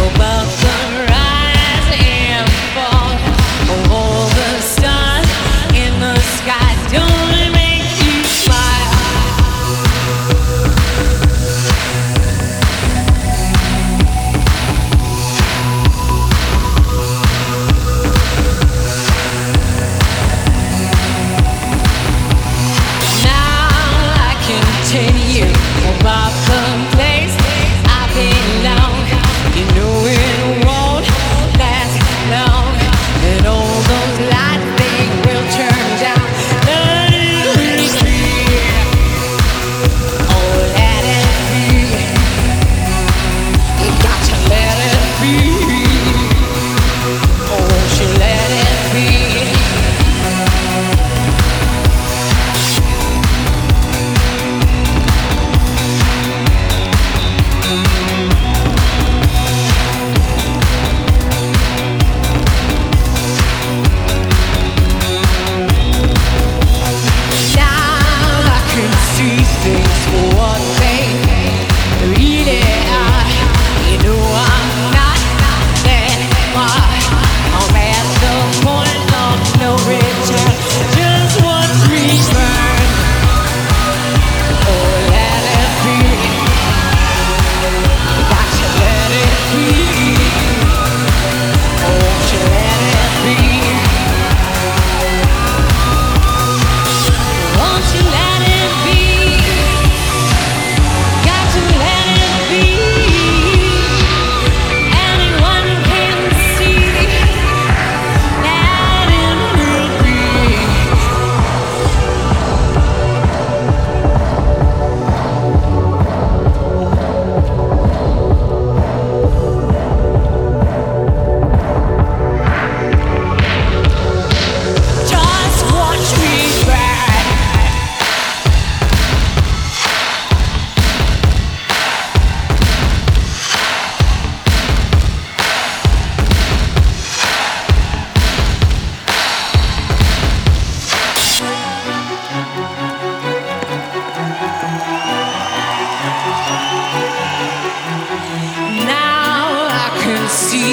hope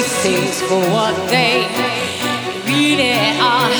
see things for what they really are.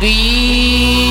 be.